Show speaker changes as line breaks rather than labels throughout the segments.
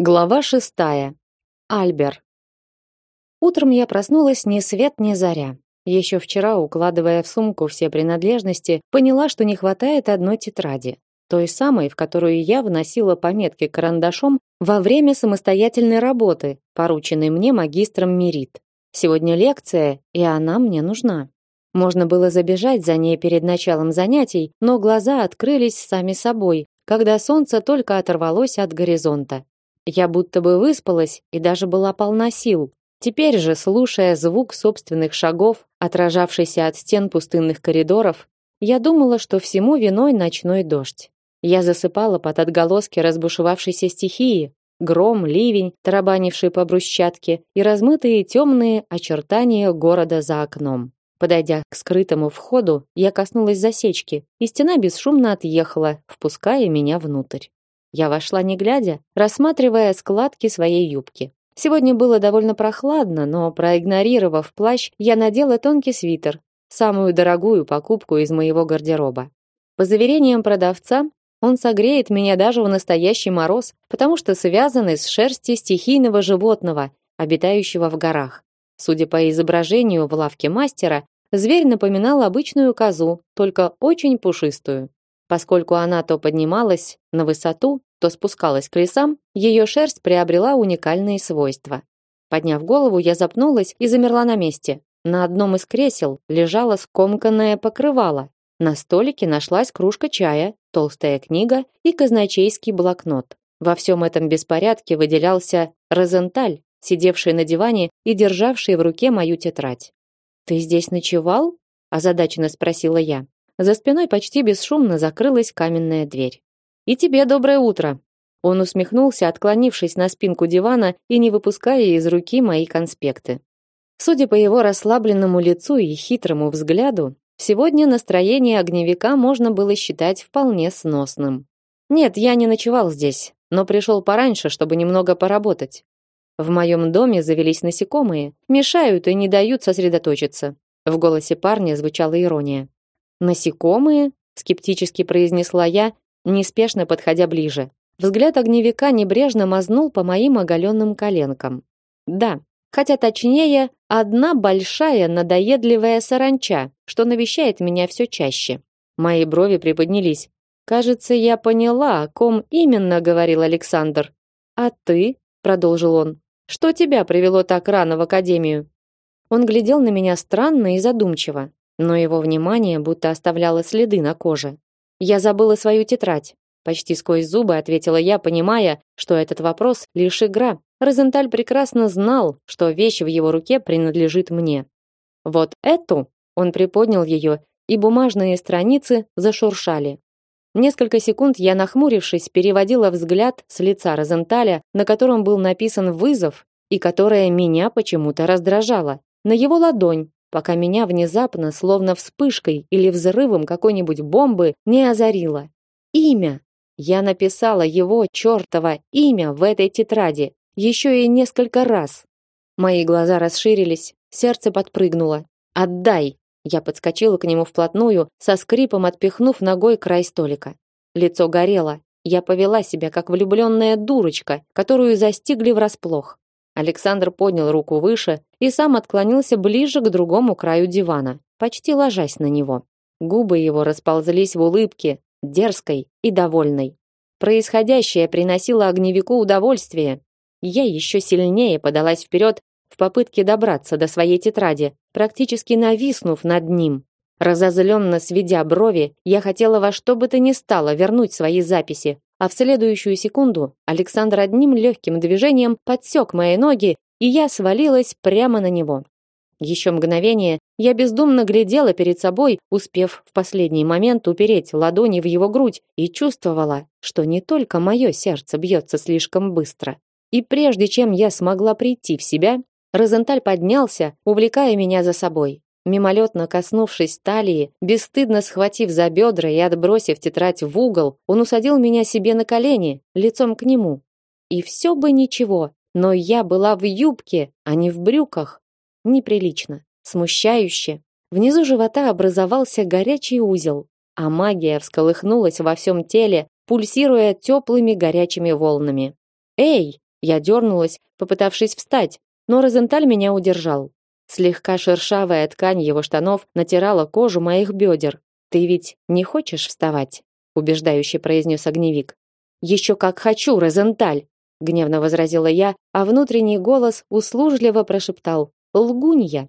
Глава шестая. Альбер. Утром я проснулась ни свет ни заря. Еще вчера, укладывая в сумку все принадлежности, поняла, что не хватает одной тетради, той самой, в которую я вносила пометки карандашом во время самостоятельной работы, порученной мне магистром Мирит. Сегодня лекция, и она мне нужна. Можно было забежать за ней перед началом занятий, но глаза открылись сами собой, когда солнце только оторвалось от горизонта. Я будто бы выспалась и даже была полна сил. Теперь же, слушая звук собственных шагов, отражавшийся от стен пустынных коридоров, я думала, что всему виной ночной дождь. Я засыпала под отголоски разбушевавшейся стихии, гром, ливень, тарабанивший по брусчатке и размытые темные очертания города за окном. Подойдя к скрытому входу, я коснулась засечки, и стена бесшумно отъехала, впуская меня внутрь. Я вошла не глядя, рассматривая складки своей юбки. Сегодня было довольно прохладно, но проигнорировав плащ, я надела тонкий свитер, самую дорогую покупку из моего гардероба. По заверениям продавца, он согреет меня даже в настоящий мороз, потому что связан из шерсти стихийного животного, обитающего в горах. Судя по изображению в лавке мастера, зверь напоминал обычную козу, только очень пушистую. Поскольку она то поднималась на высоту, то спускалась к лесам, ее шерсть приобрела уникальные свойства. Подняв голову, я запнулась и замерла на месте. На одном из кресел лежало скомканное покрывало. На столике нашлась кружка чая, толстая книга и казначейский блокнот. Во всем этом беспорядке выделялся Розенталь, сидевший на диване и державший в руке мою тетрадь. «Ты здесь ночевал?» – озадаченно спросила я. За спиной почти бесшумно закрылась каменная дверь. И тебе доброе утро. Он усмехнулся, отклонившись на спинку дивана и не выпуская из руки мои конспекты. Судя по его расслабленному лицу и хитрому взгляду, сегодня настроение огневика можно было считать вполне сносным. Нет, я не ночевал здесь, но пришел пораньше, чтобы немного поработать. В моем доме завелись насекомые, мешают и не дают сосредоточиться. В голосе парня звучала ирония. Насекомые? скептически произнесла я, неспешно подходя ближе. Взгляд огневика небрежно мазнул по моим оголенным коленкам. Да, хотя точнее, одна большая надоедливая саранча, что навещает меня все чаще. Мои брови приподнялись. Кажется, я поняла, о ком именно говорил Александр. А ты, продолжил он, что тебя привело так рано в академию? Он глядел на меня странно и задумчиво но его внимание будто оставляло следы на коже. Я забыла свою тетрадь. Почти сквозь зубы ответила я, понимая, что этот вопрос лишь игра. Розенталь прекрасно знал, что вещь в его руке принадлежит мне. Вот эту он приподнял ее, и бумажные страницы зашуршали. Несколько секунд я, нахмурившись, переводила взгляд с лица Розенталя, на котором был написан вызов, и которое меня почему-то раздражало, на его ладонь, пока меня внезапно, словно вспышкой или взрывом какой-нибудь бомбы, не озарило. Имя. Я написала его чёртово имя в этой тетради, еще и несколько раз. Мои глаза расширились, сердце подпрыгнуло. Отдай. Я подскочила к нему вплотную, со скрипом отпихнув ногой край столика. Лицо горело. Я повела себя как влюбленная дурочка, которую застигли врасплох. Александр поднял руку выше и сам отклонился ближе к другому краю дивана, почти ложась на него. Губы его расползлись в улыбке, дерзкой и довольной. Происходящее приносило огневику удовольствие. Я еще сильнее подалась вперед в попытке добраться до своей тетради, практически нависнув над ним. Разозленно сведя брови, я хотела во что бы то ни стало вернуть свои записи, а в следующую секунду Александр одним легким движением подсек мои ноги, и я свалилась прямо на него. Еще мгновение я бездумно глядела перед собой, успев в последний момент упереть ладони в его грудь, и чувствовала, что не только мое сердце бьется слишком быстро. И прежде чем я смогла прийти в себя, Розенталь поднялся, увлекая меня за собой. Мимолетно коснувшись талии, бесстыдно схватив за бедра и отбросив тетрадь в угол, он усадил меня себе на колени, лицом к нему. И все бы ничего, но я была в юбке, а не в брюках. Неприлично, смущающе. Внизу живота образовался горячий узел, а магия всколыхнулась во всем теле, пульсируя теплыми горячими волнами. «Эй!» Я дернулась, попытавшись встать, но Розенталь меня удержал. Слегка шершавая ткань его штанов натирала кожу моих бедер. Ты ведь не хочешь вставать? убеждающе произнес огневик. Еще как хочу, Розенталь, гневно возразила я, а внутренний голос услужливо прошептал: "Лгунья".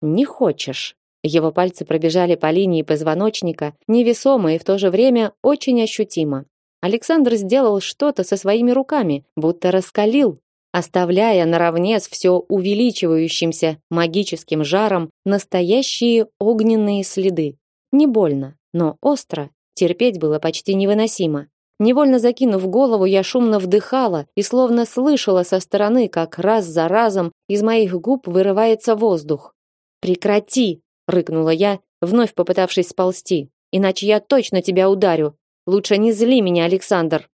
Не хочешь. Его пальцы пробежали по линии позвоночника, невесомо и в то же время очень ощутимо. Александр сделал что-то со своими руками, будто раскалил, оставляя наравне с все увеличивающимся магическим жаром настоящие огненные следы. Не больно, но остро, терпеть было почти невыносимо. Невольно закинув голову, я шумно вдыхала и словно слышала со стороны, как раз за разом из моих губ вырывается воздух. "Прекрати", рыкнула я, вновь попытавшись сползти. "Иначе я точно тебя ударю. Лучше не зли меня, Александр".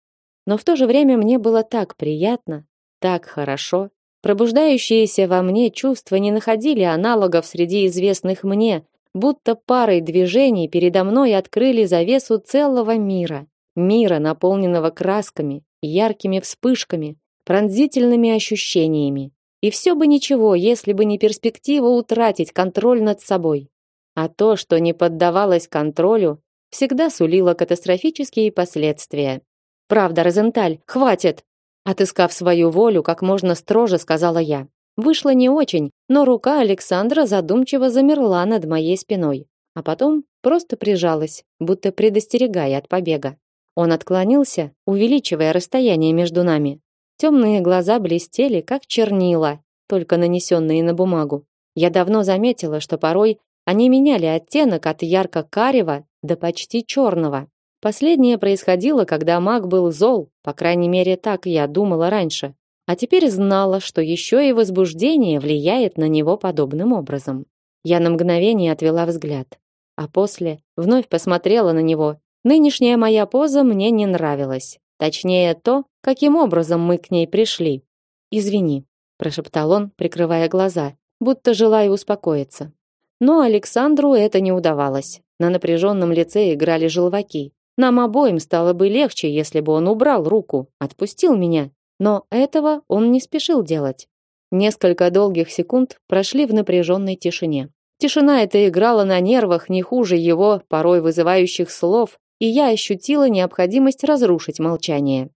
Но в то же время мне было так приятно, так хорошо. Пробуждающиеся во мне чувства не находили аналогов среди известных мне, будто парой движений передо мной открыли завесу целого мира мира, наполненного красками, яркими вспышками, пронзительными ощущениями. И все бы ничего, если бы не перспектива утратить контроль над собой. А то, что не поддавалось контролю, всегда сулило катастрофические последствия. Правда, Розенталь, хватит. Отыскав свою волю, как можно строже сказала я. Вышло не очень, но рука Александра задумчиво замерла над моей спиной, а потом просто прижалась, будто предостерегая от побега. Он отклонился, увеличивая расстояние между нами. Темные глаза блестели, как чернила, только нанесенные на бумагу. Я давно заметила, что порой они меняли оттенок от ярко-карего до почти черного. Последнее происходило, когда маг был зол, по крайней мере, так я думала раньше. А теперь знала, что еще и возбуждение влияет на него подобным образом. Я на мгновение отвела взгляд, а после вновь посмотрела на него Нынешняя моя поза мне не нравилась. Точнее, то, каким образом мы к ней пришли. Извини, прошептал он, прикрывая глаза, будто желая успокоиться. Но Александру это не удавалось. На напряженном лице играли желваки. Нам обоим стало бы легче, если бы он убрал руку, отпустил меня. Но этого он не спешил делать. Несколько долгих секунд прошли в напряженной тишине. Тишина эта играла на нервах не хуже его порой вызывающих слов и я ощутила необходимость разрушить молчание.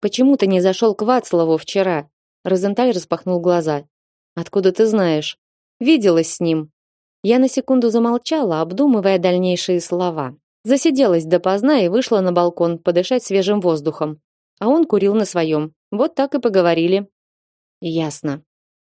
Почему ты не зашел к Вацлаву вчера? Розенталь распахнул глаза. Откуда ты знаешь? Виделась с ним. Я на секунду замолчала, обдумывая дальнейшие слова. Засиделась допоздна и вышла на балкон подышать свежим воздухом. А он курил на своем. Вот так и поговорили. Ясно.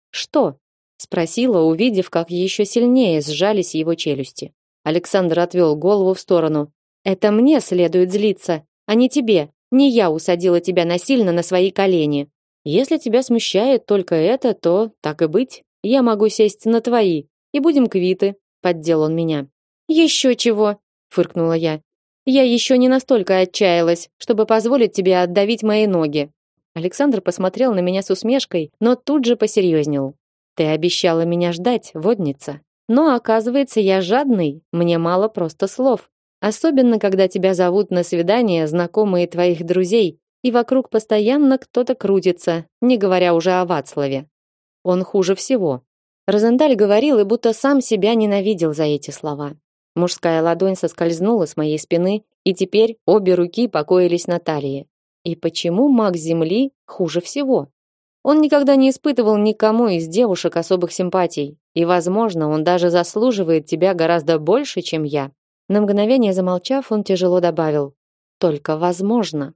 Что? спросила, увидев, как еще сильнее сжались его челюсти. Александр отвел голову в сторону. Это мне следует злиться, а не тебе. Не я усадила тебя насильно на свои колени. Если тебя смущает только это, то так и быть. Я могу сесть на твои, и будем квиты, поддел он меня. Еще чего, фыркнула я. Я еще не настолько отчаялась, чтобы позволить тебе отдавить мои ноги. Александр посмотрел на меня с усмешкой, но тут же посерьезнел. Ты обещала меня ждать, водница. Но оказывается, я жадный, мне мало просто слов. Особенно, когда тебя зовут на свидание знакомые твоих друзей, и вокруг постоянно кто-то крутится, не говоря уже о Вацлаве. Он хуже всего. Розенталь говорил и будто сам себя ненавидел за эти слова. Мужская ладонь соскользнула с моей спины, и теперь обе руки покоились на талии. И почему маг Земли хуже всего? Он никогда не испытывал никому из девушек особых симпатий, и, возможно, он даже заслуживает тебя гораздо больше, чем я. На мгновение замолчав, он тяжело добавил: "Только возможно".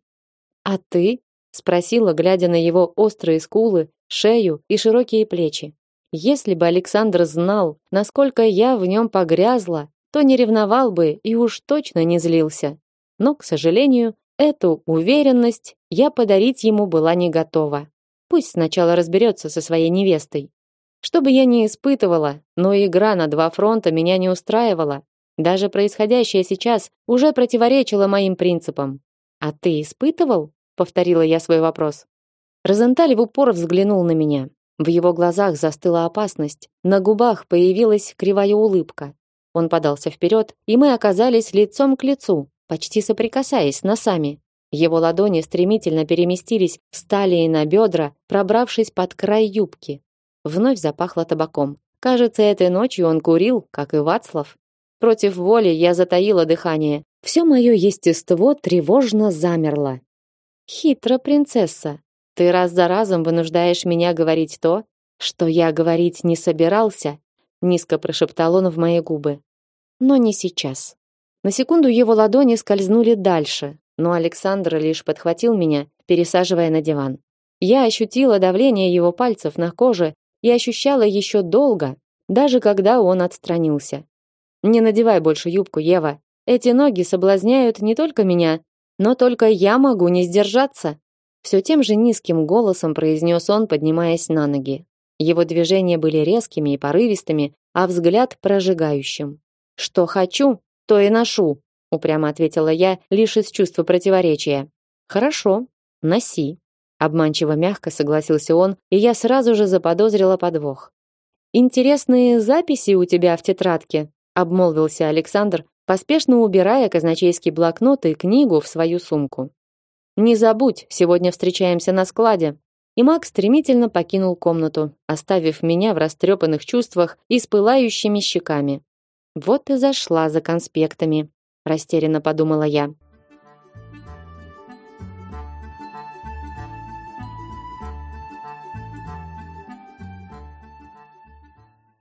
"А ты?" спросила, глядя на его острые скулы, шею и широкие плечи. Если бы Александр знал, насколько я в нем погрязла, то не ревновал бы и уж точно не злился. Но, к сожалению, эту уверенность я подарить ему была не готова. Пусть сначала разберется со своей невестой. Что бы я ни испытывала, но игра на два фронта меня не устраивала, даже происходящее сейчас уже противоречило моим принципам. А ты испытывал? повторила я свой вопрос. Розенталь в упор взглянул на меня. В его глазах застыла опасность, на губах появилась кривая улыбка. Он подался вперед, и мы оказались лицом к лицу, почти соприкасаясь носами. Его ладони стремительно переместились с талии на бедра, пробравшись под край юбки. Вновь запахло табаком. Кажется, этой ночью он курил, как и Вацлав. Против воли я затаила дыхание. Все мое естество тревожно замерло. Хитро, принцесса. Ты раз за разом вынуждаешь меня говорить то, что я говорить не собирался, низко прошептал он в мои губы. Но не сейчас. На секунду его ладони скользнули дальше, но Александр лишь подхватил меня, пересаживая на диван. Я ощутила давление его пальцев на коже и ощущала еще долго, даже когда он отстранился. Не надевай больше юбку, Ева. Эти ноги соблазняют не только меня, но только я могу не сдержаться. Все тем же низким голосом произнес он, поднимаясь на ноги. Его движения были резкими и порывистыми, а взгляд прожигающим. Что хочу, то и ношу, упрямо ответила я, лишь из чувства противоречия. Хорошо, носи, обманчиво мягко согласился он, и я сразу же заподозрила подвох. Интересные записи у тебя в тетрадке, обмолвился Александр, поспешно убирая казначейский блокнот и книгу в свою сумку. Не забудь, сегодня встречаемся на складе. И Макс стремительно покинул комнату, оставив меня в растрепанных чувствах и с пылающими щеками. Вот и зашла за конспектами, растерянно подумала я.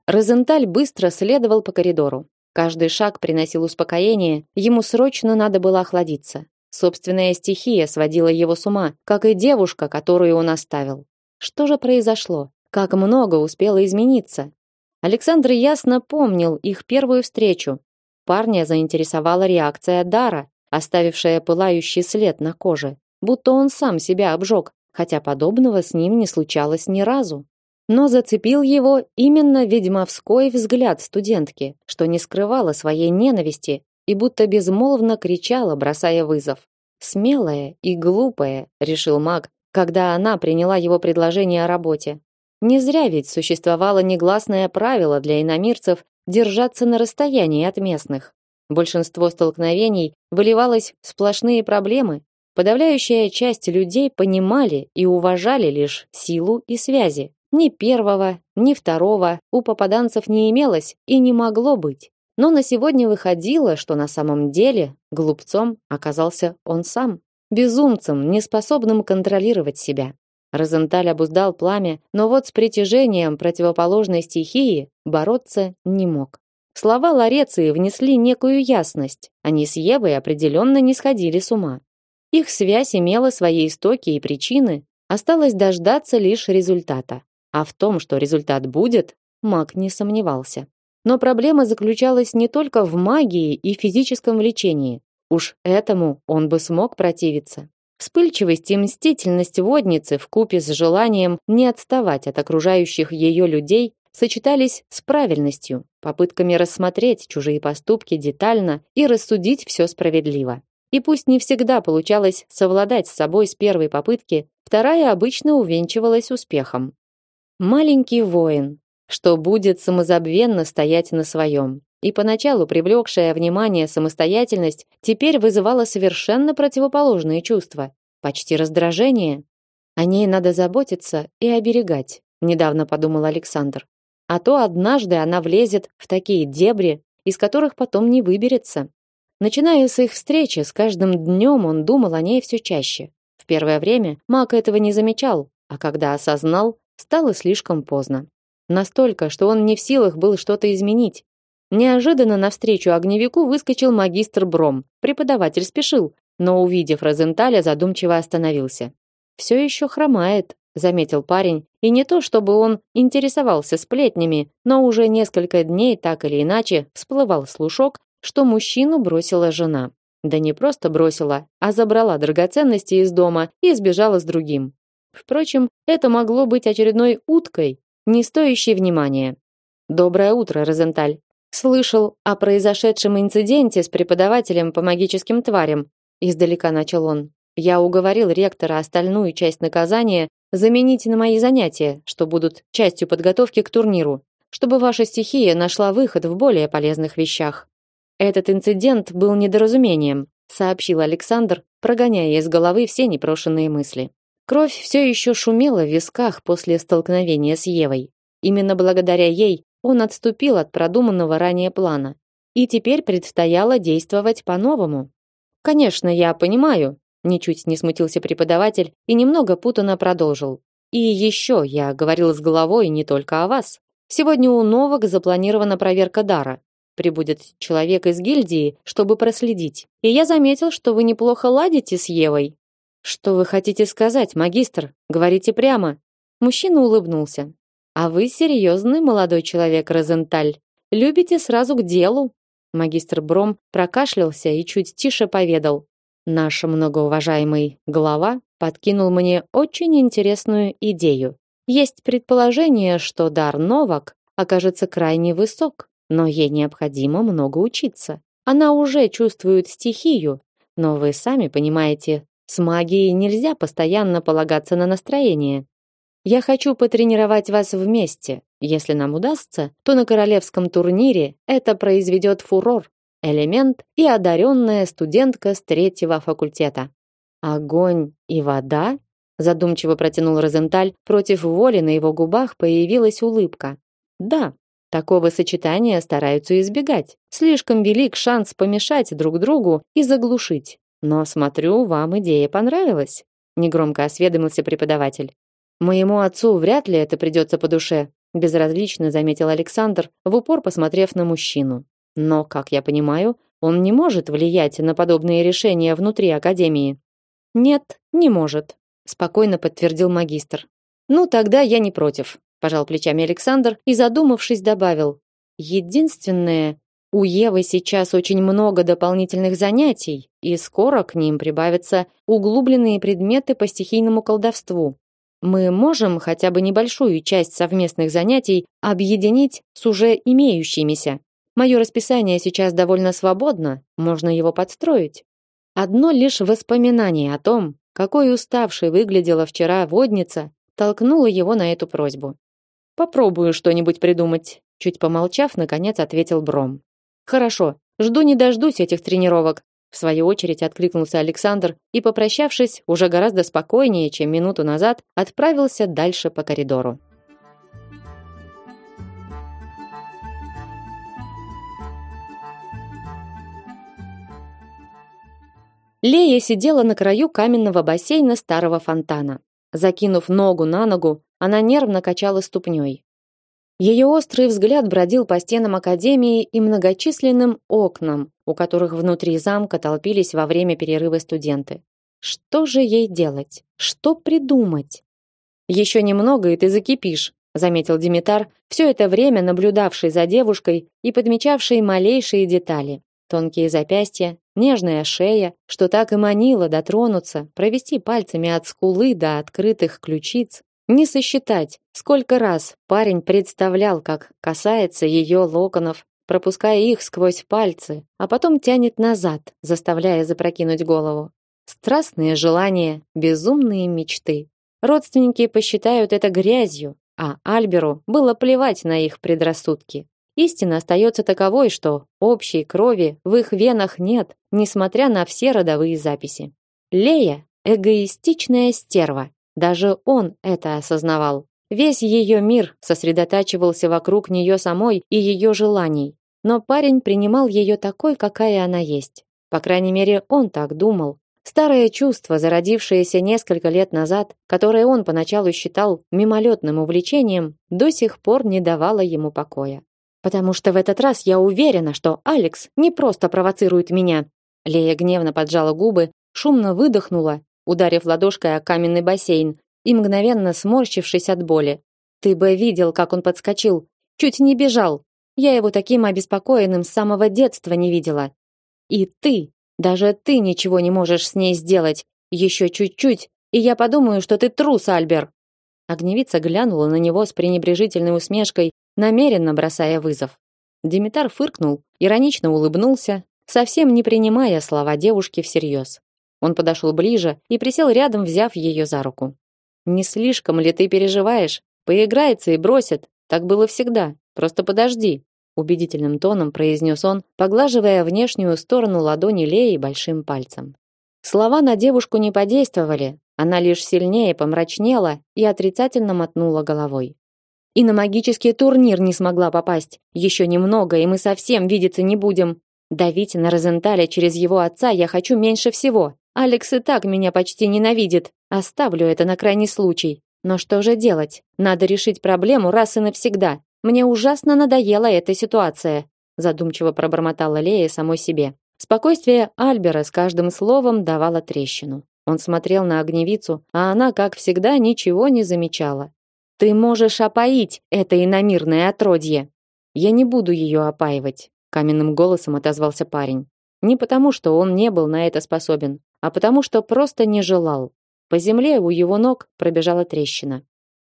Розенталь быстро следовал по коридору. Каждый шаг приносил успокоение, ему срочно надо было охладиться. Собственная стихия сводила его с ума, как и девушка, которую он оставил. Что же произошло? Как много успело измениться? Александр ясно помнил их первую встречу. Парня заинтересовала реакция Дара, оставившая пылающий след на коже, будто он сам себя обжег, хотя подобного с ним не случалось ни разу но зацепил его именно ведьмовской взгляд студентки, что не скрывала своей ненависти и будто безмолвно кричала, бросая вызов. Смелая и глупая, решил маг, когда она приняла его предложение о работе. Не зря ведь существовало негласное правило для иномирцев держаться на расстоянии от местных. Большинство столкновений выливалось в сплошные проблемы. Подавляющая часть людей понимали и уважали лишь силу и связи. Ни первого, ни второго у попаданцев не имелось и не могло быть. Но на сегодня выходило, что на самом деле глупцом оказался он сам, безумцем, неспособным контролировать себя. Розенталь обуздал пламя, но вот с притяжением противоположной стихии бороться не мог. Слова Лареции внесли некую ясность. Они с Евой определенно не сходили с ума. Их связь имела свои истоки и причины, осталось дождаться лишь результата. А в том, что результат будет, маг не сомневался. Но проблема заключалась не только в магии и физическом влечении. Уж этому он бы смог противиться. Вспыльчивость и мстительность водницы в купе с желанием не отставать от окружающих ее людей сочетались с правильностью, попытками рассмотреть чужие поступки детально и рассудить все справедливо. И пусть не всегда получалось совладать с собой с первой попытки, вторая обычно увенчивалась успехом. Маленький воин, что будет самозабвенно стоять на своем. И поначалу привлекшая внимание самостоятельность теперь вызывала совершенно противоположные чувства, почти раздражение. О ней надо заботиться и оберегать, недавно подумал Александр. А то однажды она влезет в такие дебри, из которых потом не выберется. Начиная с их встречи, с каждым днем он думал о ней все чаще. В первое время Мак этого не замечал, а когда осознал, стало слишком поздно. Настолько, что он не в силах был что-то изменить. Неожиданно навстречу огневику выскочил магистр Бром. Преподаватель спешил, но увидев Розенталя, задумчиво остановился. Все еще хромает, заметил парень, и не то, чтобы он интересовался сплетнями, но уже несколько дней так или иначе всплывал слушок, что мужчину бросила жена. Да не просто бросила, а забрала драгоценности из дома и сбежала с другим. Впрочем, это могло быть очередной уткой, не стоящей внимания. Доброе утро, Розенталь. Слышал о произошедшем инциденте с преподавателем по магическим тварям, издалека начал он. Я уговорил ректора остальную часть наказания заменить на мои занятия, что будут частью подготовки к турниру, чтобы ваша стихия нашла выход в более полезных вещах. Этот инцидент был недоразумением, сообщил Александр, прогоняя из головы все непрошенные мысли. Кровь все еще шумела в висках после столкновения с Евой. Именно благодаря ей он отступил от продуманного ранее плана. И теперь предстояло действовать по-новому. Конечно, я понимаю, ничуть не смутился преподаватель и немного путанно продолжил. И еще я говорил с головой не только о вас. Сегодня у новок запланирована проверка дара. Прибудет человек из гильдии, чтобы проследить. И я заметил, что вы неплохо ладите с Евой. Что вы хотите сказать, магистр? Говорите прямо. Мужчина улыбнулся. А вы серьезный молодой человек, Розенталь. Любите сразу к делу. Магистр Бром прокашлялся и чуть тише поведал: "Наш многоуважаемый глава подкинул мне очень интересную идею. Есть предположение, что дар Новак окажется крайне высок, но ей необходимо много учиться. Она уже чувствует стихию, но вы сами понимаете, с магией нельзя постоянно полагаться на настроение. Я хочу потренировать вас вместе. Если нам удастся, то на королевском турнире это произведет фурор. Элемент и одаренная студентка с третьего факультета. Огонь и вода задумчиво протянул Розенталь, против воли на его губах появилась улыбка. Да, такого сочетания стараются избегать. Слишком велик шанс помешать друг другу и заглушить. Но смотрю, вам идея понравилась, негромко осведомился преподаватель. Моему отцу вряд ли это придется по душе, безразлично заметил Александр, в упор посмотрев на мужчину. Но, как я понимаю, он не может влиять на подобные решения внутри академии. Нет, не может, спокойно подтвердил магистр. Ну тогда я не против, пожал плечами Александр и задумавшись добавил: единственное, у Евы сейчас очень много дополнительных занятий, и скоро к ним прибавятся углубленные предметы по стихийному колдовству. Мы можем хотя бы небольшую часть совместных занятий объединить с уже имеющимися. Мое расписание сейчас довольно свободно, можно его подстроить. Одно лишь воспоминание о том, какой уставшей выглядела вчера водница, толкнуло его на эту просьбу. Попробую что-нибудь придумать, чуть помолчав, наконец ответил Бром. Хорошо, жду не дождусь этих тренировок. В свою очередь откликнулся Александр и, попрощавшись, уже гораздо спокойнее, чем минуту назад, отправился дальше по коридору. Лея сидела на краю каменного бассейна старого фонтана. Закинув ногу на ногу, она нервно качала ступней. Ее острый взгляд бродил по стенам академии и многочисленным окнам, у которых внутри замка толпились во время перерыва студенты. Что же ей делать? Что придумать? Еще немного, и ты закипишь, заметил Димитар, все это время наблюдавший за девушкой и подмечавший малейшие детали. Тонкие запястья, нежная шея, что так и манило дотронуться, провести пальцами от скулы до открытых ключиц. Не сосчитать, сколько раз парень представлял, как касается ее локонов, пропуская их сквозь пальцы, а потом тянет назад, заставляя запрокинуть голову. Страстные желания, безумные мечты. Родственники посчитают это грязью, а Альберу было плевать на их предрассудки. Истина остается таковой, что общей крови в их венах нет, несмотря на все родовые записи. Лея эгоистичная стерва. Даже он это осознавал. Весь ее мир сосредотачивался вокруг нее самой и ее желаний. Но парень принимал ее такой, какая она есть. По крайней мере, он так думал. Старое чувство, зародившееся несколько лет назад, которое он поначалу считал мимолетным увлечением, до сих пор не давало ему покоя. Потому что в этот раз я уверена, что Алекс не просто провоцирует меня. Лея гневно поджала губы, шумно выдохнула, ударив ладошкой о каменный бассейн и мгновенно сморщившись от боли. Ты бы видел, как он подскочил, чуть не бежал. Я его таким обеспокоенным с самого детства не видела. И ты, даже ты ничего не можешь с ней сделать. Еще чуть-чуть, и я подумаю, что ты трус, Альбер. Огневица глянула на него с пренебрежительной усмешкой намеренно бросая вызов. Димитар фыркнул, иронично улыбнулся, совсем не принимая слова девушки всерьез. Он подошел ближе и присел рядом, взяв ее за руку. Не слишком ли ты переживаешь? Поиграется и бросит. Так было всегда. Просто подожди. убедительным тоном произнес он, поглаживая внешнюю сторону ладони Леи большим пальцем. Слова на девушку не подействовали, она лишь сильнее помрачнела и отрицательно мотнула головой. И на магический турнир не смогла попасть. Еще немного, и мы совсем видеться не будем. Давить на Розенталя через его отца я хочу меньше всего. Алекс и так меня почти ненавидит. Оставлю это на крайний случай. Но что же делать? Надо решить проблему раз и навсегда. Мне ужасно надоела эта ситуация, задумчиво пробормотала Лея самой себе. Спокойствие Альбера с каждым словом давало трещину. Он смотрел на огневицу, а она, как всегда, ничего не замечала. Ты можешь опоить это иномирное отродье. Я не буду ее опаивать, каменным голосом отозвался парень. Не потому, что он не был на это способен, а потому, что просто не желал. По земле у его ног пробежала трещина.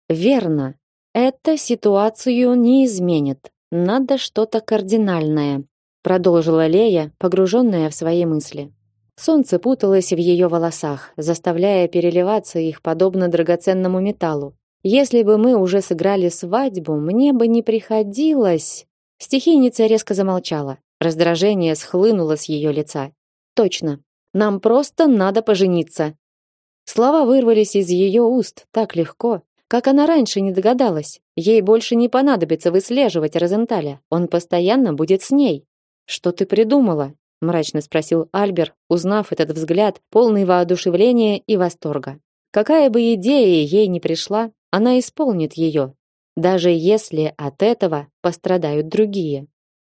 Верно. Это ситуацию не изменит. Надо что-то кардинальное, продолжила Лея, погруженная в свои мысли. Солнце путалось в ее волосах, заставляя переливаться их подобно драгоценному металлу. Если бы мы уже сыграли свадьбу, мне бы не приходилось. Стихийница резко замолчала. Раздражение схлынуло с ее лица. Точно. Нам просто надо пожениться. Слова вырвались из ее уст так легко, как она раньше не догадалась. Ей больше не понадобится выслеживать Розенталя. Он постоянно будет с ней. Что ты придумала? мрачно спросил Альбер, узнав этот взгляд, полный воодушевления и восторга. Какая бы идея ей ни пришла, она исполнит ее, даже если от этого пострадают другие.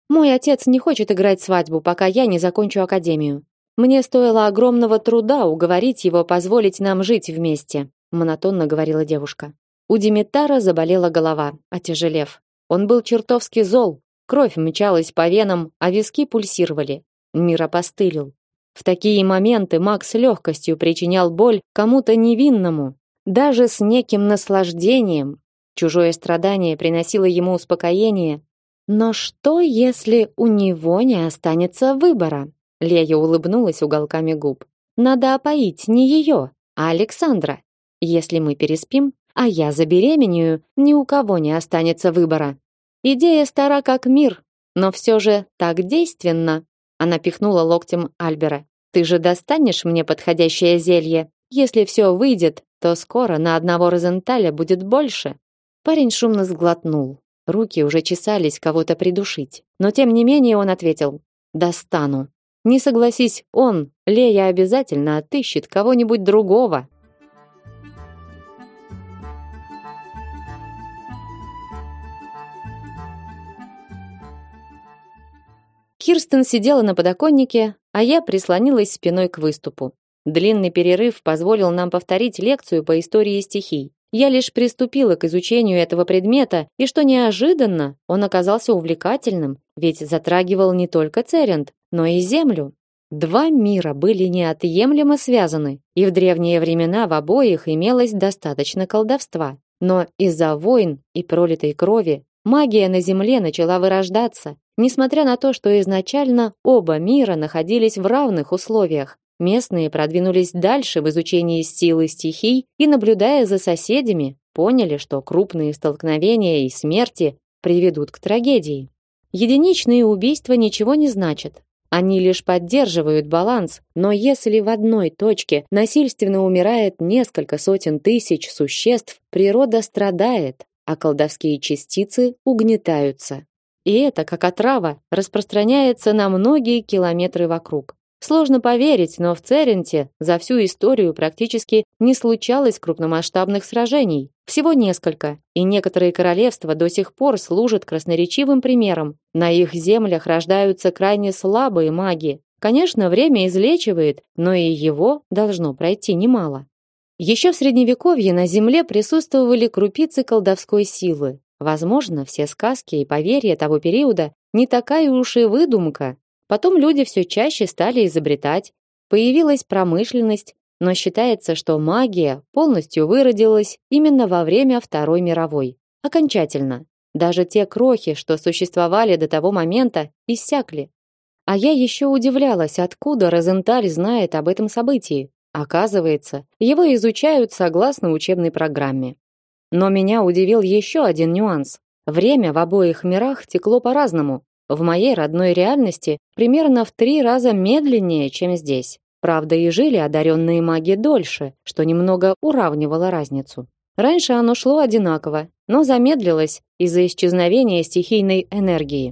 Мой отец не хочет играть свадьбу, пока я не закончу академию. Мне стоило огромного труда уговорить его позволить нам жить вместе, монотонно говорила девушка. У Димитара заболела голова, отяжелев. Он был чертовски зол, кровь мчалась по венам, а виски пульсировали. Мир опостылил. В такие моменты Макс с легкостью причинял боль кому-то невинному, даже с неким наслаждением. Чужое страдание приносило ему успокоение. Но что, если у него не останется выбора? Лея улыбнулась уголками губ. Надо опоить не ее, а Александра. Если мы переспим, а я забеременею, ни у кого не останется выбора. Идея стара как мир, но все же так действенна. Она пихнула локтем Альбера. Ты же достанешь мне подходящее зелье. Если все выйдет, то скоро на одного Розенталя будет больше. Парень шумно сглотнул. Руки уже чесались кого-то придушить, но тем не менее он ответил: "Достану". Не согласись он, Лея обязательно отыщет кого-нибудь другого. Кирстен сидела на подоконнике, а я прислонилась спиной к выступу. Длинный перерыв позволил нам повторить лекцию по истории стихий. Я лишь приступила к изучению этого предмета, и что неожиданно, он оказался увлекательным, ведь затрагивал не только Церент, но и Землю. Два мира были неотъемлемо связаны, и в древние времена в обоих имелось достаточно колдовства. Но из-за войн и пролитой крови магия на Земле начала вырождаться, несмотря на то, что изначально оба мира находились в равных условиях. Местные продвинулись дальше в изучении силы стихий и, наблюдая за соседями, поняли, что крупные столкновения и смерти приведут к трагедии. Единичные убийства ничего не значат. Они лишь поддерживают баланс, но если в одной точке насильственно умирает несколько сотен тысяч существ, природа страдает, а колдовские частицы угнетаются. И это, как отрава, распространяется на многие километры вокруг. Сложно поверить, но в Церенте за всю историю практически не случалось крупномасштабных сражений. Всего несколько, и некоторые королевства до сих пор служат красноречивым примером. На их землях рождаются крайне слабые маги. Конечно, время излечивает, но и его должно пройти немало. Еще в средневековье на земле присутствовали крупицы колдовской силы. Возможно, все сказки и поверья того периода не такая уж и выдумка, Потом люди все чаще стали изобретать, появилась промышленность, но считается, что магия полностью выродилась именно во время Второй мировой. Окончательно. Даже те крохи, что существовали до того момента, иссякли. А я еще удивлялась, откуда Розенталь знает об этом событии. Оказывается, его изучают согласно учебной программе. Но меня удивил еще один нюанс. Время в обоих мирах текло по-разному. В моей родной реальности примерно в три раза медленнее, чем здесь. Правда, и жили одаренные маги дольше, что немного уравнивало разницу. Раньше оно шло одинаково, но замедлилось из-за исчезновения стихийной энергии.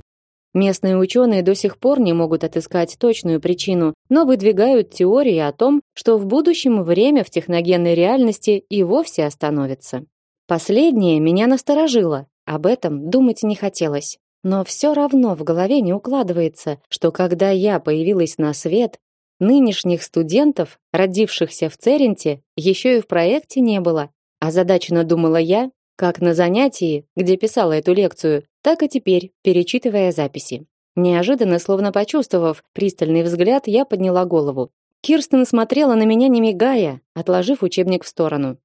Местные ученые до сих пор не могут отыскать точную причину, но выдвигают теории о том, что в будущем время в техногенной реальности и вовсе остановится. Последнее меня насторожило, об этом думать не хотелось. Но все равно в голове не укладывается, что когда я появилась на свет, нынешних студентов, родившихся в Церенте, еще и в проекте не было. А задачно думала я, как на занятии, где писала эту лекцию, так и теперь, перечитывая записи. Неожиданно, словно почувствовав пристальный взгляд, я подняла голову. Кирстен смотрела на меня не мигая, отложив учебник в сторону.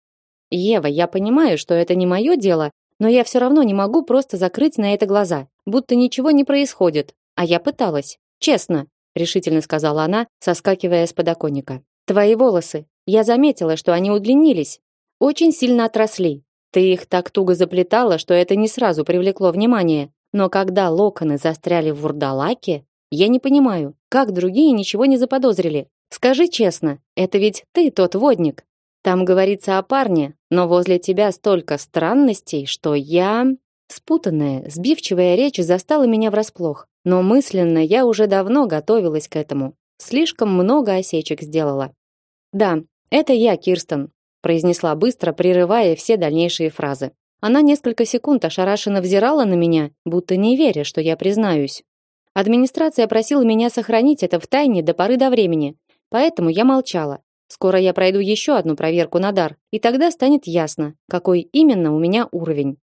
Ева, я понимаю, что это не мое дело, но я все равно не могу просто закрыть на это глаза, будто ничего не происходит. А я пыталась. Честно, решительно сказала она, соскакивая с подоконника. Твои волосы. Я заметила, что они удлинились, очень сильно отросли. Ты их так туго заплетала, что это не сразу привлекло внимание. Но когда локоны застряли в вурдалаке, я не понимаю, как другие ничего не заподозрили. Скажи честно, это ведь ты тот водник. Там говорится о парне, но возле тебя столько странностей, что я спутанная, сбивчивая речь застала меня врасплох. Но мысленно я уже давно готовилась к этому. Слишком много осечек сделала. Да, это я, Кирстен, произнесла быстро, прерывая все дальнейшие фразы. Она несколько секунд ошарашенно взирала на меня, будто не веря, что я признаюсь. Администрация просила меня сохранить это в тайне до поры до времени, поэтому я молчала. Скоро я пройду еще одну проверку на дар, и тогда станет ясно, какой именно у меня уровень.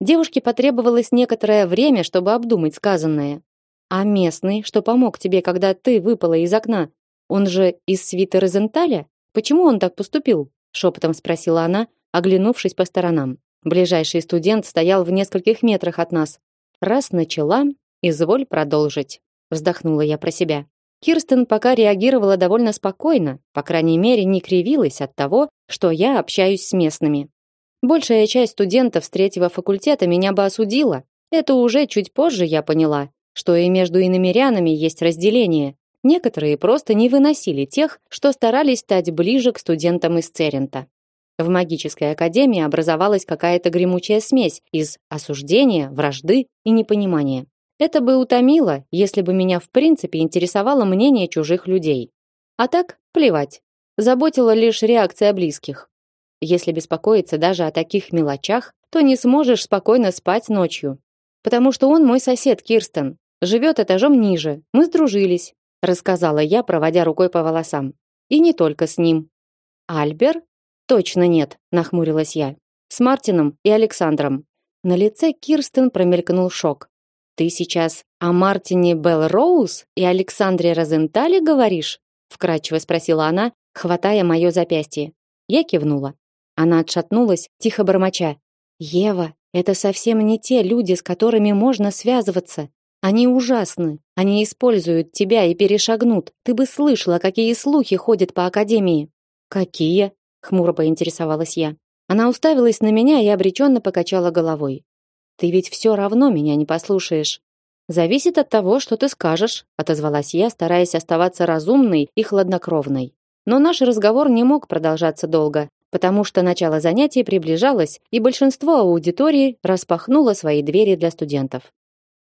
Девушке потребовалось некоторое время, чтобы обдумать сказанное. А местный, что помог тебе, когда ты выпала из окна, он же из свиты Розенталя? Почему он так поступил? шепотом спросила она, оглянувшись по сторонам. Ближайший студент стоял в нескольких метрах от нас. Раз начала, изволь продолжить, вздохнула я про себя. Кирстен пока реагировала довольно спокойно, по крайней мере, не кривилась от того, что я общаюсь с местными. Большая часть студентов с третьего факультета меня бы осудила. Это уже чуть позже я поняла, что и между иномерянами есть разделение. Некоторые просто не выносили тех, что старались стать ближе к студентам из Церента. В магической академии образовалась какая-то гремучая смесь из осуждения, вражды и непонимания. Это бы утомило, если бы меня в принципе интересовало мнение чужих людей. А так, плевать. Заботила лишь реакция близких. Если беспокоиться даже о таких мелочах, то не сможешь спокойно спать ночью. Потому что он мой сосед Кирстен, живет этажом ниже. Мы сдружились, рассказала я, проводя рукой по волосам. И не только с ним. Альбер? Точно нет, нахмурилась я. С Мартином и Александром. На лице Кирстен промелькнул шок. Ты сейчас о Мартине Белроуз и Александре Розентале говоришь? вкратчиво спросила она, хватая моё запястье. Я кивнула. Она отшатнулась, тихо бормоча: "Ева, это совсем не те люди, с которыми можно связываться. Они ужасны. Они используют тебя и перешагнут. Ты бы слышала, какие слухи ходят по академии". "Какие?" хмуро поинтересовалась я. Она уставилась на меня и обреченно покачала головой. Ты ведь все равно меня не послушаешь. Зависит от того, что ты скажешь, отозвалась я, стараясь оставаться разумной и хладнокровной. Но наш разговор не мог продолжаться долго, потому что начало занятий приближалось, и большинство аудитории распахнуло свои двери для студентов.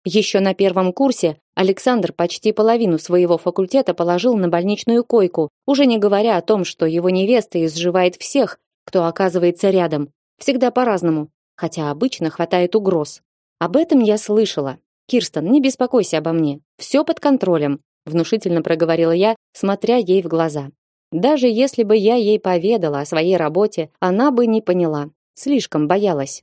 Еще на первом курсе Александр почти половину своего факультета положил на больничную койку, уже не говоря о том, что его невеста изживает всех, кто оказывается рядом. Всегда по-разному хотя обычно хватает угроз. Об этом я слышала. Кирстен, не беспокойся обо мне. Все под контролем, внушительно проговорила я, смотря ей в глаза. Даже если бы я ей поведала о своей работе, она бы не поняла. Слишком боялась.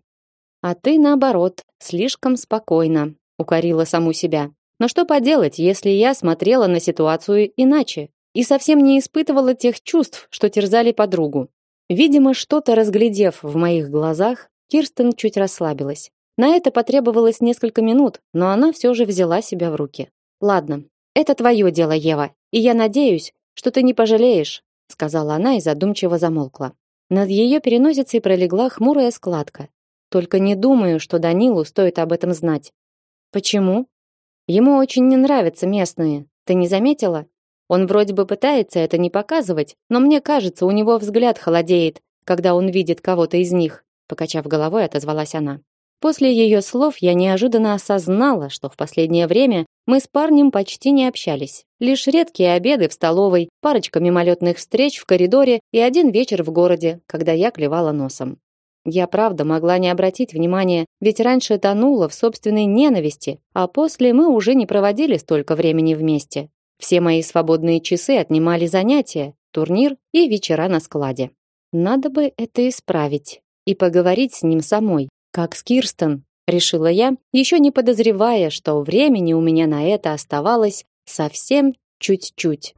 А ты наоборот, слишком спокойно, укорила саму себя. Но что поделать, если я смотрела на ситуацию иначе и совсем не испытывала тех чувств, что терзали подругу. Видимо, что-то разглядев в моих глазах, Кирстен чуть расслабилась. На это потребовалось несколько минут, но она все же взяла себя в руки. Ладно, это твое дело, Ева, и я надеюсь, что ты не пожалеешь, сказала она и задумчиво замолкла. Над ее переносицей пролегла хмурая складка. Только не думаю, что Данилу стоит об этом знать. Почему? Ему очень не нравятся местные. Ты не заметила? Он вроде бы пытается это не показывать, но мне кажется, у него взгляд холодеет, когда он видит кого-то из них, покачав головой, отозвалась она. После ее слов я неожиданно осознала, что в последнее время мы с парнем почти не общались. Лишь редкие обеды в столовой, парочка мимолетных встреч в коридоре и один вечер в городе, когда я клевала носом. Я правда могла не обратить внимания, ведь раньше тонула в собственной ненависти, а после мы уже не проводили столько времени вместе. Все мои свободные часы отнимали занятия, турнир и вечера на складе. Надо бы это исправить и поговорить с ним самой, как с Кирстен, решила я, еще не подозревая, что времени у меня на это оставалось совсем чуть-чуть.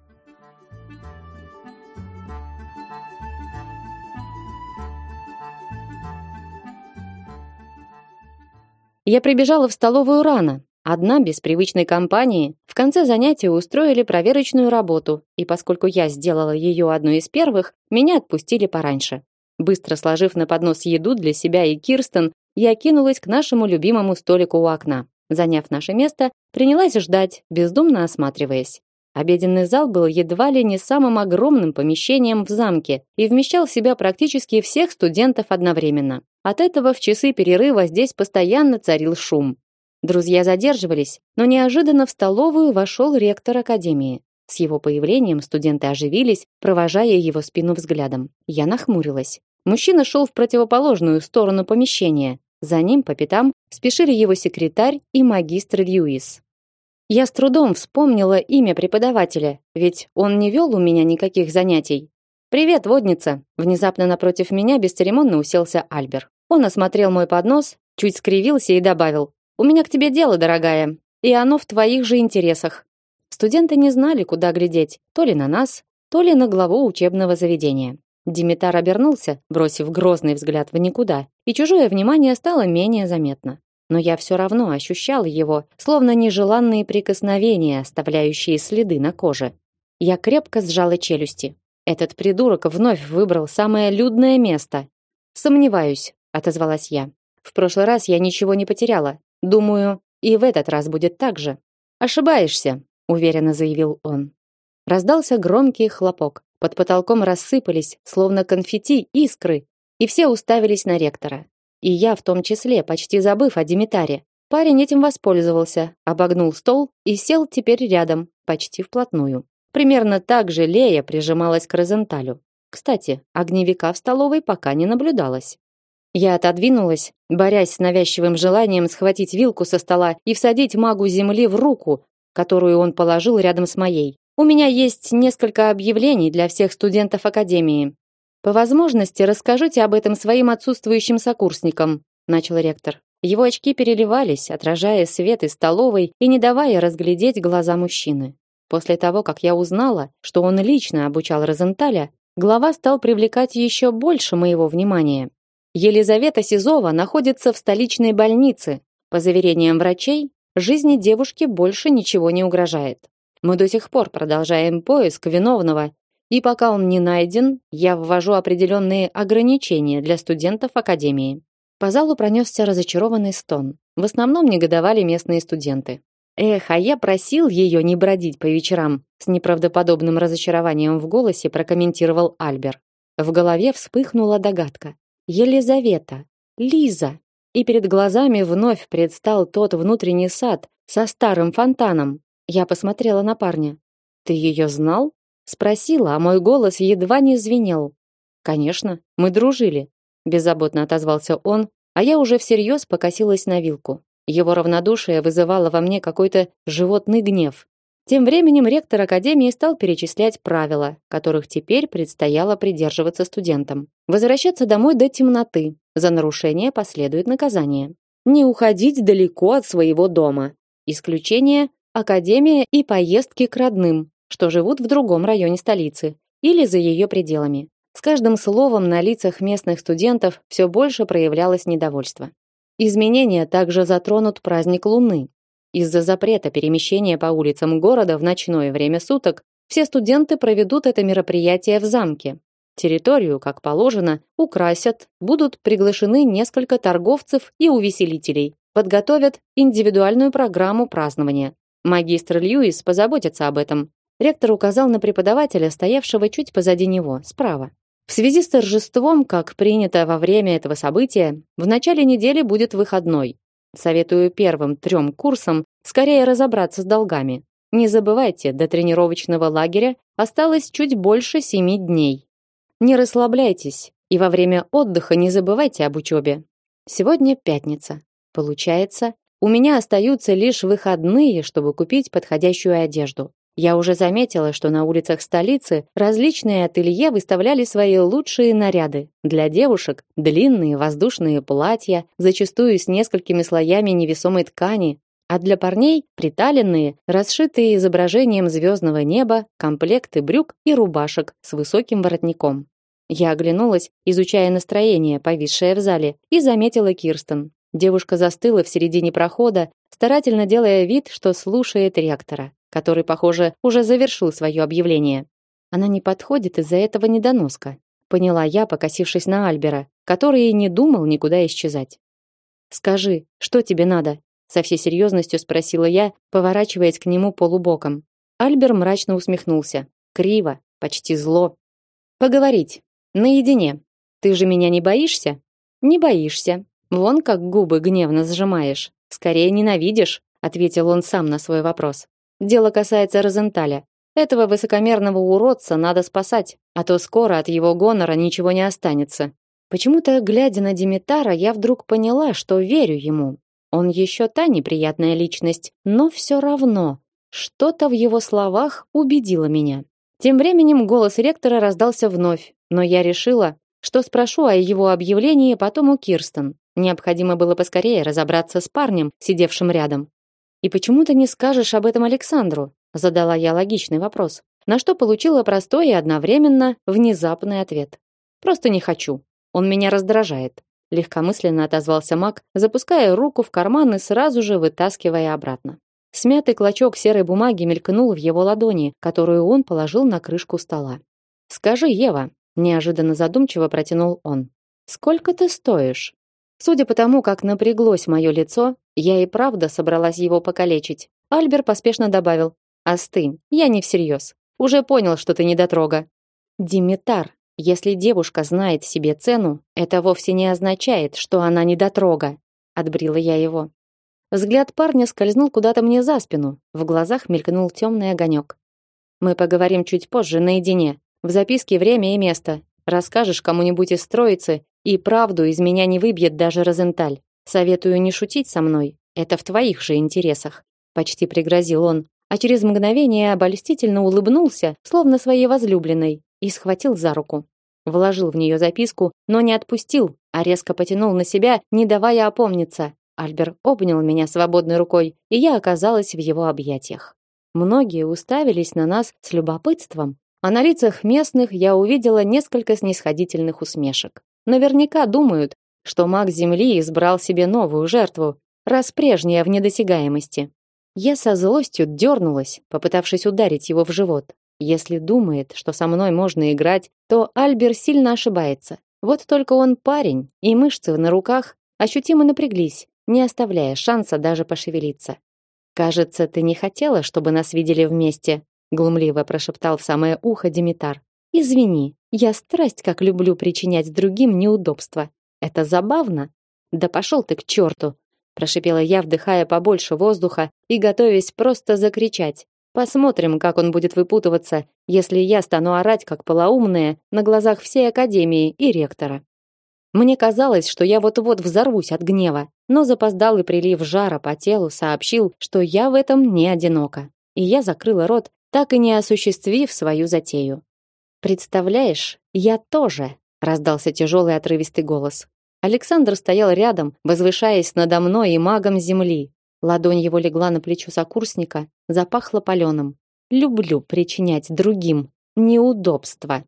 Я прибежала в столовую рано, Одна без привычной компании в конце занятия устроили проверочную работу, и поскольку я сделала ее одной из первых, меня отпустили пораньше. Быстро сложив на поднос еду для себя и Кирстен, я кинулась к нашему любимому столику у окна. Заняв наше место, принялась ждать, бездумно осматриваясь. Обеденный зал был едва ли не самым огромным помещением в замке и вмещал в себя практически всех студентов одновременно. От этого в часы перерыва здесь постоянно царил шум. Друзья задерживались, но неожиданно в столовую вошел ректор академии. С его появлением студенты оживились, провожая его спину взглядом. Я нахмурилась. Мужчина шел в противоположную сторону помещения. За ним по пятам спешили его секретарь и магистр Льюис. Я с трудом вспомнила имя преподавателя, ведь он не вел у меня никаких занятий. «Привет, водница!» Внезапно напротив меня бесцеремонно уселся Альбер. Он осмотрел мой поднос, чуть скривился и добавил у меня к тебе дело, дорогая, и оно в твоих же интересах. Студенты не знали, куда глядеть, то ли на нас, то ли на главу учебного заведения. Димитар обернулся, бросив грозный взгляд в никуда, и чужое внимание стало менее заметно. Но я все равно ощущал его, словно нежеланные прикосновения, оставляющие следы на коже. Я крепко сжала челюсти. Этот придурок вновь выбрал самое людное место. Сомневаюсь, отозвалась я. В прошлый раз я ничего не потеряла, Думаю, и в этот раз будет так же. Ошибаешься, уверенно заявил он. Раздался громкий хлопок. Под потолком рассыпались, словно конфетти, искры, и все уставились на ректора. И я в том числе, почти забыв о Димитаре. Парень этим воспользовался, обогнул стол и сел теперь рядом, почти вплотную. Примерно так же Лея прижималась к Розенталю. Кстати, огневика в столовой пока не наблюдалось. Я отодвинулась, борясь с навязчивым желанием схватить вилку со стола и всадить магу земли в руку, которую он положил рядом с моей. У меня есть несколько объявлений для всех студентов академии. По возможности расскажите об этом своим отсутствующим сокурсникам, начал ректор. Его очки переливались, отражая свет из столовой и не давая разглядеть глаза мужчины. После того, как я узнала, что он лично обучал Розенталя, глава стал привлекать еще больше моего внимания. Елизавета Сизова находится в столичной больнице. По заверениям врачей, жизни девушки больше ничего не угрожает. Мы до сих пор продолжаем поиск виновного, и пока он не найден, я ввожу определенные ограничения для студентов академии. По залу пронесся разочарованный стон. В основном негодовали местные студенты. Эх, а я просил ее не бродить по вечерам, с неправдоподобным разочарованием в голосе прокомментировал Альбер. В голове вспыхнула догадка. Елизавета, Лиза. И перед глазами вновь предстал тот внутренний сад со старым фонтаном. Я посмотрела на парня. Ты ее знал? спросила, а мой голос едва не звенел. Конечно, мы дружили, беззаботно отозвался он, а я уже всерьез покосилась на вилку. Его равнодушие вызывало во мне какой-то животный гнев. Тем временем ректор академии стал перечислять правила, которых теперь предстояло придерживаться студентам. Возвращаться домой до темноты. За нарушение последует наказание. Не уходить далеко от своего дома. Исключение академия и поездки к родным, что живут в другом районе столицы или за ее пределами. С каждым словом на лицах местных студентов все больше проявлялось недовольство. Изменения также затронут праздник Луны, из-за запрета перемещения по улицам города в ночное время суток все студенты проведут это мероприятие в замке. Территорию, как положено, украсят, будут приглашены несколько торговцев и увеселителей, подготовят индивидуальную программу празднования. Магистр Льюис позаботится об этом. Ректор указал на преподавателя, стоявшего чуть позади него, справа. В связи с торжеством, как принято во время этого события, в начале недели будет выходной. Советую первым трем курсам скорее разобраться с долгами. Не забывайте, до тренировочного лагеря осталось чуть больше семи дней. Не расслабляйтесь и во время отдыха не забывайте об учебе. Сегодня пятница. Получается, у меня остаются лишь выходные, чтобы купить подходящую одежду. Я уже заметила, что на улицах столицы различные ателье выставляли свои лучшие наряды. Для девушек длинные воздушные платья, зачастую с несколькими слоями невесомой ткани, а для парней приталенные, расшитые изображением звездного неба, комплекты брюк и рубашек с высоким воротником. Я оглянулась, изучая настроение, повисшее в зале, и заметила Кирстен. Девушка застыла в середине прохода, старательно делая вид, что слушает ректора который, похоже, уже завершил свое объявление. Она не подходит из-за этого недоноска, поняла я, покосившись на Альбера, который и не думал никуда исчезать. Скажи, что тебе надо? со всей серьезностью спросила я, поворачиваясь к нему полубоком. Альбер мрачно усмехнулся, криво, почти зло. Поговорить наедине. Ты же меня не боишься? Не боишься. Вон как губы гневно сжимаешь. Скорее ненавидишь, ответил он сам на свой вопрос. Дело касается Розенталя. Этого высокомерного уродца надо спасать, а то скоро от его гонора ничего не останется. Почему-то, глядя на Димитара, я вдруг поняла, что верю ему. Он еще та неприятная личность, но все равно что-то в его словах убедило меня. Тем временем голос ректора раздался вновь, но я решила, что спрошу о его объявлении потом у Кирстен. Необходимо было поскорее разобраться с парнем, сидевшим рядом. И почему ты не скажешь об этом Александру? задала я логичный вопрос, на что получила простой и одновременно внезапный ответ. Просто не хочу. Он меня раздражает. Легкомысленно отозвался Мак, запуская руку в карман и сразу же вытаскивая обратно. Смятый клочок серой бумаги мелькнул в его ладони, которую он положил на крышку стола. Скажи, Ева, неожиданно задумчиво протянул он. Сколько ты стоишь? Судя по тому, как напряглось мое лицо, я и правда собралась его покалечить. Альбер поспешно добавил: "Остынь, я не всерьез. Уже понял, что ты недотрога". Димитар, если девушка знает себе цену, это вовсе не означает, что она недотрога, отбрила я его. Взгляд парня скользнул куда-то мне за спину, в глазах мелькнул темный огонек. Мы поговорим чуть позже наедине. В записке время и место. Расскажешь кому-нибудь из троицы, и правду из меня не выбьет даже Розенталь. Советую не шутить со мной. Это в твоих же интересах, почти пригрозил он, а через мгновение обольстительно улыбнулся, словно своей возлюбленной, и схватил за руку. Вложил в нее записку, но не отпустил, а резко потянул на себя, не давая опомниться. Альбер обнял меня свободной рукой, и я оказалась в его объятиях. Многие уставились на нас с любопытством, а на лицах местных я увидела несколько снисходительных усмешек. Наверняка думают, что маг Земли избрал себе новую жертву, раз прежняя в недосягаемости. Я со злостью дернулась, попытавшись ударить его в живот. Если думает, что со мной можно играть, то Альбер сильно ошибается. Вот только он парень, и мышцы на руках ощутимо напряглись, не оставляя шанса даже пошевелиться. Кажется, ты не хотела, чтобы нас видели вместе, глумливо прошептал в самое ухо Димитар. Извини, я страсть как люблю причинять другим неудобства. Это забавно. Да пошел ты к черту, прошипела я, вдыхая побольше воздуха и готовясь просто закричать. Посмотрим, как он будет выпутываться, если я стану орать как полоумная на глазах всей академии и ректора. Мне казалось, что я вот-вот взорвусь от гнева, но запоздалый прилив жара по телу сообщил, что я в этом не одинока. И я закрыла рот, так и не осуществив свою затею. Представляешь, я тоже, раздался тяжелый отрывистый голос. Александр стоял рядом, возвышаясь надо мной и магом земли. Ладонь его легла на плечо сокурсника, запахло паленым. Люблю причинять другим неудобства.